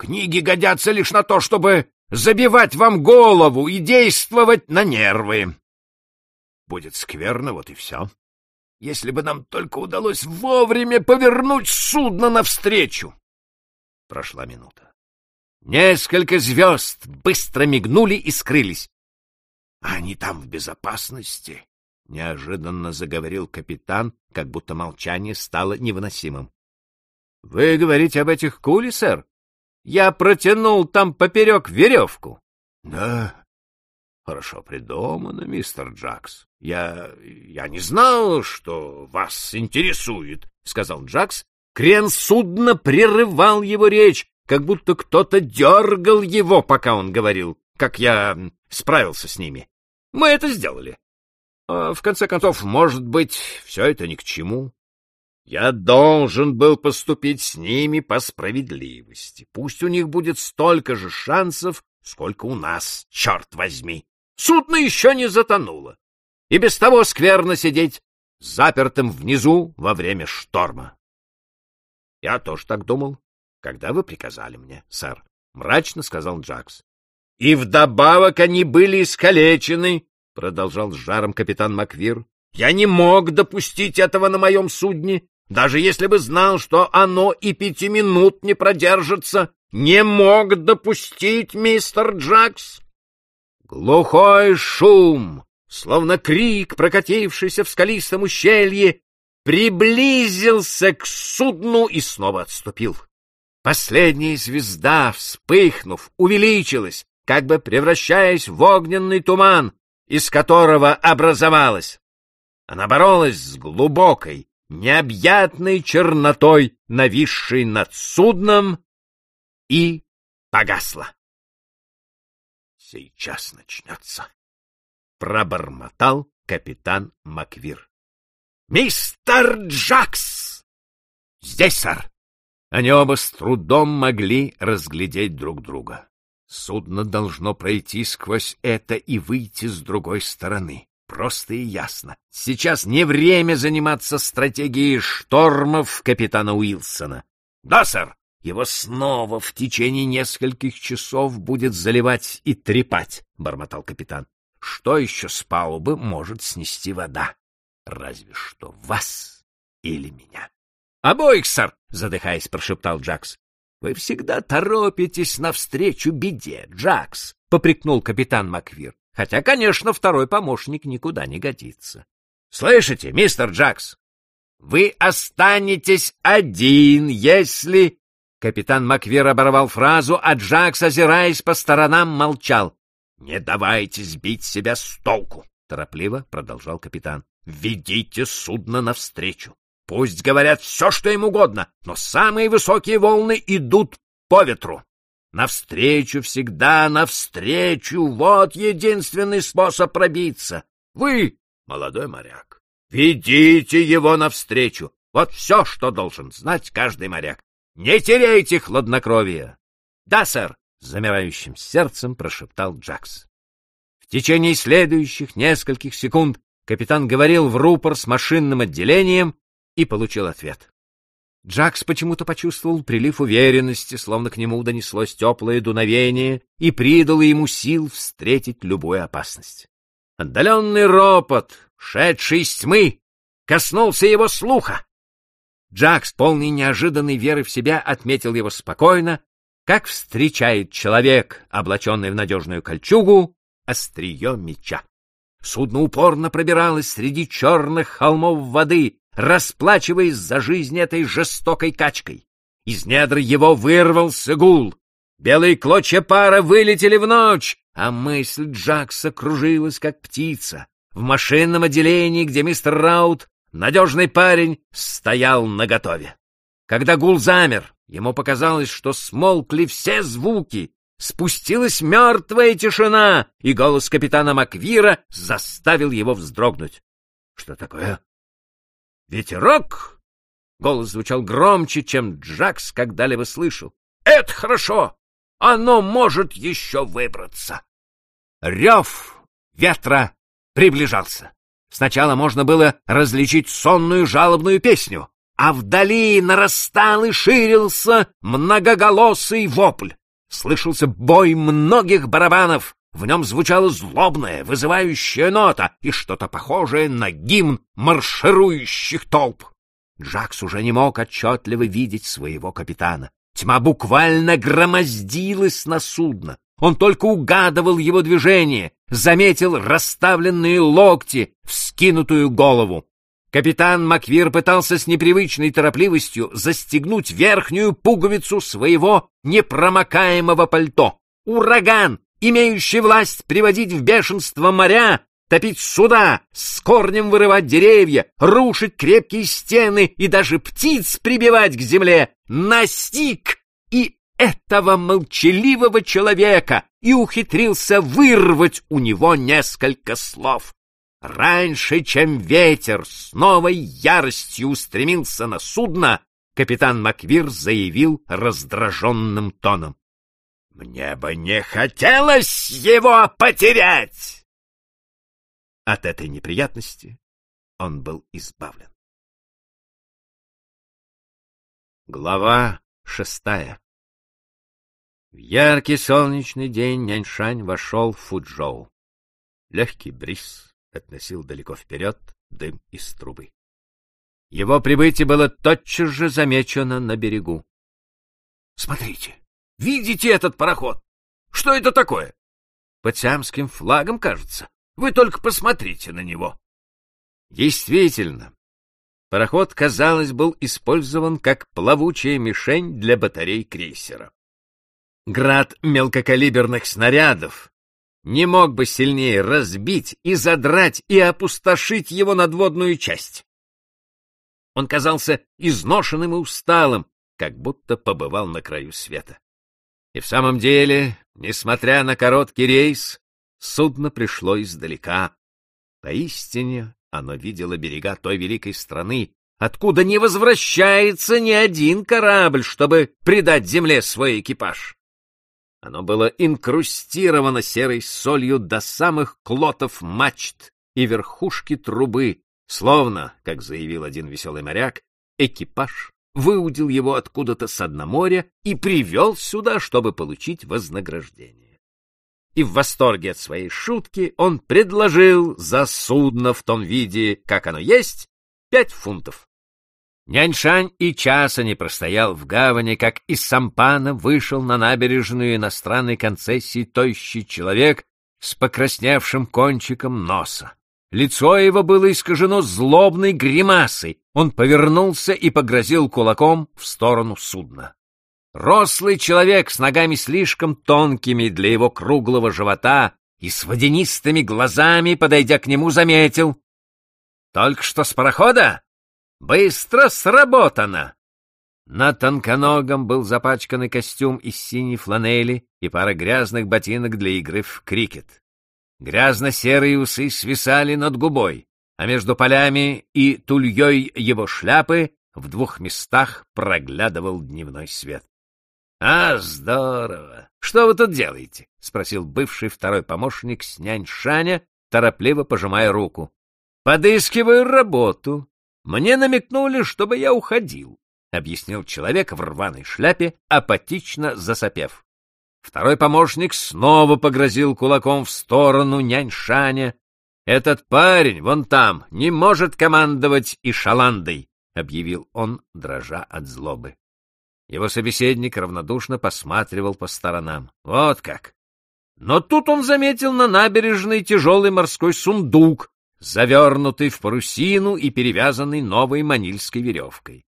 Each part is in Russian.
Книги годятся лишь на то, чтобы забивать вам голову и действовать на нервы. Будет скверно, вот и все. Если бы нам только удалось вовремя повернуть судно навстречу. Прошла минута. Несколько звезд быстро мигнули и скрылись. — Они там в безопасности, — неожиданно заговорил капитан, как будто молчание стало невыносимым. — Вы говорите об этих кули, сэр? Я протянул там поперек веревку. — Да, хорошо придумано, мистер Джакс. Я... я не знал, что вас интересует, — сказал Джакс. Крен судна прерывал его речь, как будто кто-то дергал его, пока он говорил, как я справился с ними. Мы это сделали. А в конце концов, может быть, все это ни к чему. Я должен был поступить с ними по справедливости. Пусть у них будет столько же шансов, сколько у нас, черт возьми. Судно еще не затонуло. И без того скверно сидеть запертым внизу во время шторма. — Я тоже так думал, когда вы приказали мне, сэр, — мрачно сказал Джакс. — И вдобавок они были искалечены, — продолжал с жаром капитан Маквир. — Я не мог допустить этого на моем судне, даже если бы знал, что оно и пяти минут не продержится. Не мог допустить, мистер Джакс. Глухой шум, словно крик, прокатившийся в скалистом ущелье, приблизился к судну и снова отступил. Последняя звезда, вспыхнув, увеличилась, как бы превращаясь в огненный туман, из которого образовалась. Она боролась с глубокой, необъятной чернотой, нависшей над судном, и погасла. «Сейчас начнется», — пробормотал капитан Маквир. «Мистер Джакс!» «Здесь, сэр!» Они оба с трудом могли разглядеть друг друга. Судно должно пройти сквозь это и выйти с другой стороны. Просто и ясно. Сейчас не время заниматься стратегией штормов капитана Уилсона. Да, сэр, его снова в течение нескольких часов будет заливать и трепать, — бормотал капитан. Что еще с палубы может снести вода? Разве что вас или меня. — Обоих, сэр, — задыхаясь, прошептал Джакс. — Вы всегда торопитесь навстречу беде, Джакс, — попрекнул капитан Маквир. Хотя, конечно, второй помощник никуда не годится. Слышите, мистер Джакс? Вы останетесь один, если... Капитан Маквир оборвал фразу, а Джакс, озираясь по сторонам, молчал. «Не давайте сбить себя с толку!» — торопливо продолжал капитан. «Ведите судно навстречу. Пусть говорят все, что им угодно, но самые высокие волны идут по ветру. Навстречу всегда, навстречу, вот единственный способ пробиться. Вы, молодой моряк, ведите его навстречу. Вот все, что должен знать каждый моряк. Не теряйте хладнокровия. Да, сэр, с замирающим сердцем прошептал Джакс. В течение следующих нескольких секунд капитан говорил в рупор с машинным отделением и получил ответ. Джакс почему-то почувствовал прилив уверенности, словно к нему донеслось теплое дуновение и придало ему сил встретить любую опасность. Отдаленный ропот, шедший из тьмы, коснулся его слуха. Джакс, полный неожиданной веры в себя, отметил его спокойно, как встречает человек, облаченный в надежную кольчугу, острие меча. Судно упорно пробиралось среди черных холмов воды, расплачиваясь за жизнь этой жестокой качкой. Из недр его вырвался гул. Белые клочья пара вылетели в ночь, а мысль Джакса кружилась, как птица. В машинном отделении, где мистер Раут, надежный парень, стоял наготове. Когда гул замер, ему показалось, что смолкли все звуки, спустилась мертвая тишина, и голос капитана Маквира заставил его вздрогнуть. — Что такое? «Ветерок!» Голос звучал громче, чем Джакс когда-либо слышал. «Это хорошо! Оно может еще выбраться!» Рев ветра приближался. Сначала можно было различить сонную жалобную песню, а вдали нарастал и ширился многоголосый вопль. Слышался бой многих барабанов, в нем звучала злобная, вызывающая нота и что-то похожее на гимн марширующих толп. Джакс уже не мог отчетливо видеть своего капитана. Тьма буквально громоздилась на судно. Он только угадывал его движение, заметил расставленные локти, вскинутую голову. Капитан Маквир пытался с непривычной торопливостью застегнуть верхнюю пуговицу своего непромокаемого пальто. Ураган, имеющий власть приводить в бешенство моря, топить суда, с корнем вырывать деревья, рушить крепкие стены и даже птиц прибивать к земле, настиг и этого молчаливого человека и ухитрился вырвать у него несколько слов. Раньше, чем ветер с новой яростью устремился на судно, капитан Маквир заявил раздраженным тоном. — Мне бы не хотелось его потерять! От этой неприятности он был избавлен. Глава шестая В яркий солнечный день Няньшань вошел в Фуджоу. Легкий бриз относил далеко вперед дым из трубы. Его прибытие было тотчас же замечено на берегу. — Смотрите, видите этот пароход? Что это такое? — Под сиамским флагом, кажется. Вы только посмотрите на него. Действительно, пароход, казалось, был использован как плавучая мишень для батарей крейсера. Град мелкокалиберных снарядов не мог бы сильнее разбить и задрать и опустошить его надводную часть. Он казался изношенным и усталым, как будто побывал на краю света. И в самом деле, несмотря на короткий рейс, судно пришло издалека. Поистине оно видело берега той великой страны, откуда не возвращается ни один корабль, чтобы придать земле свой экипаж. Оно было инкрустировано серой солью до самых клотов мачт и верхушки трубы, словно, как заявил один веселый моряк, экипаж выудил его откуда-то с дна моря и привел сюда, чтобы получить вознаграждение. И в восторге от своей шутки он предложил за судно в том виде, как оно есть, пять фунтов. Няньшань и часа не простоял в гавани, как из сампана вышел на набережную иностранной концессии тощий человек с покрасневшим кончиком носа. Лицо его было искажено злобной гримасой. Он повернулся и погрозил кулаком в сторону судна. Рослый человек с ногами слишком тонкими для его круглого живота и с водянистыми глазами, подойдя к нему, заметил. — Только что с парохода? Быстро сработано! На тонконогом был запачканный костюм из синей фланели и пара грязных ботинок для игры в крикет. Грязно-серые усы свисали над губой, а между полями и тульей его шляпы в двух местах проглядывал дневной свет. — А, здорово! Что вы тут делаете? — спросил бывший второй помощник с нянь Шаня, торопливо пожимая руку. — Подыскиваю работу, мне намекнули, чтобы я уходил, — объяснил человек в рваной шляпе, апатично засопев. Второй помощник снова погрозил кулаком в сторону нянь-шаня. «Этот парень, вон там, не может командовать и шаландой», — объявил он, дрожа от злобы. Его собеседник равнодушно посматривал по сторонам. Вот как! Но тут он заметил на набережной тяжелый морской сундук, завернутый в парусину и перевязанный новой манильской веревкой.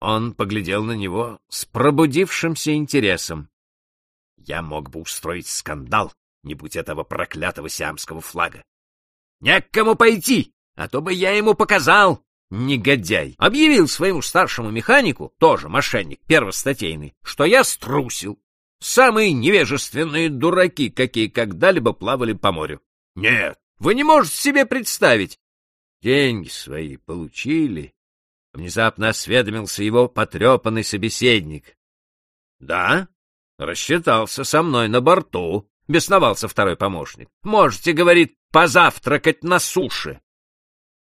Он поглядел на него с пробудившимся интересом. Я мог бы устроить скандал, не будь этого проклятого сиамского флага. Не кому пойти, а то бы я ему показал, негодяй. Объявил своему старшему механику, тоже мошенник, первостатейный, что я струсил. Самые невежественные дураки, какие когда-либо плавали по морю. Нет, вы не можете себе представить. Деньги свои получили. Внезапно осведомился его потрепанный собеседник. Да, рассчитался со мной на борту, бесновался второй помощник. Можете, говорит, позавтракать на суше.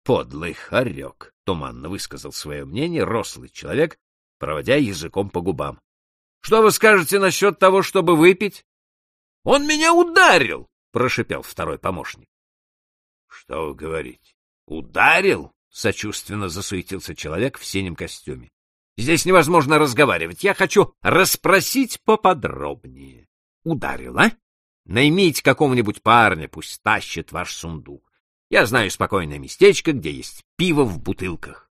Подлый хорек. туманно высказал свое мнение рослый человек, проводя языком по губам. — Что вы скажете насчет того, чтобы выпить? — Он меня ударил! — прошипел второй помощник. — Что вы говорите? Ударил? — сочувственно засуетился человек в синем костюме. — Здесь невозможно разговаривать. Я хочу расспросить поподробнее. Ударил, а? Наймите какого-нибудь парня, пусть тащит ваш сундук. Я знаю спокойное местечко, где есть пиво в бутылках.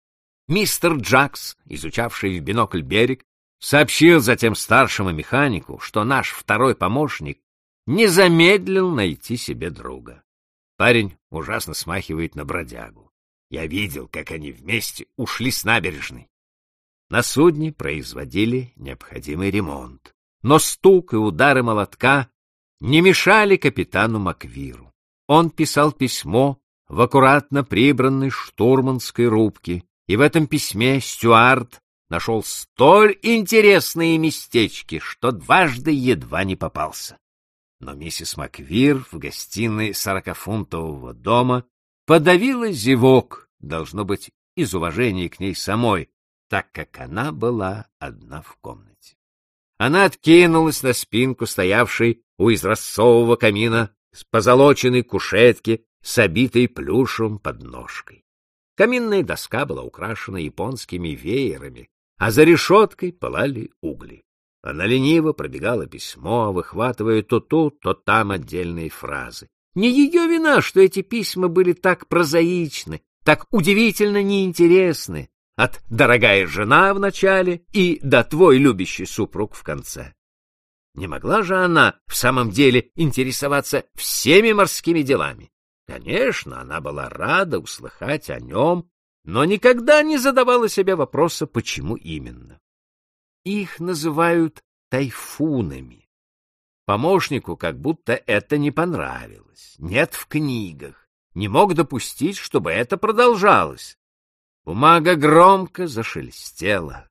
Мистер Джакс, изучавший в бинокль берег, сообщил затем старшему механику, что наш второй помощник не замедлил найти себе друга. Парень ужасно смахивает на бродягу. Я видел, как они вместе ушли с набережной. На судне производили необходимый ремонт, но стук и удары молотка не мешали капитану Маквиру. Он писал письмо в аккуратно прибранной штурманской рубке, и в этом письме Стюарт нашел столь интересные местечки, что дважды едва не попался. Но миссис Маквир в гостиной сорокафунтового дома подавила зевок, должно быть, из уважения к ней самой, так как она была одна в комнате. Она откинулась на спинку стоявшей у изразцового камина с позолоченной кушетки с обитой плюшем подножкой. Каминная доска была украшена японскими веерами, а за решеткой пылали угли. Она лениво пробегала письмо, выхватывая то тут, то там отдельные фразы. Не ее вина, что эти письма были так прозаичны, так удивительно неинтересны, от «дорогая жена» в начале и «да твой любящий супруг» в конце. Не могла же она в самом деле интересоваться всеми морскими делами. Конечно, она была рада услыхать о нем, но никогда не задавала себе вопроса, почему именно. Их называют тайфунами. Помощнику как будто это не понравилось. Нет в книгах. Не мог допустить, чтобы это продолжалось. Бумага громко зашелестела.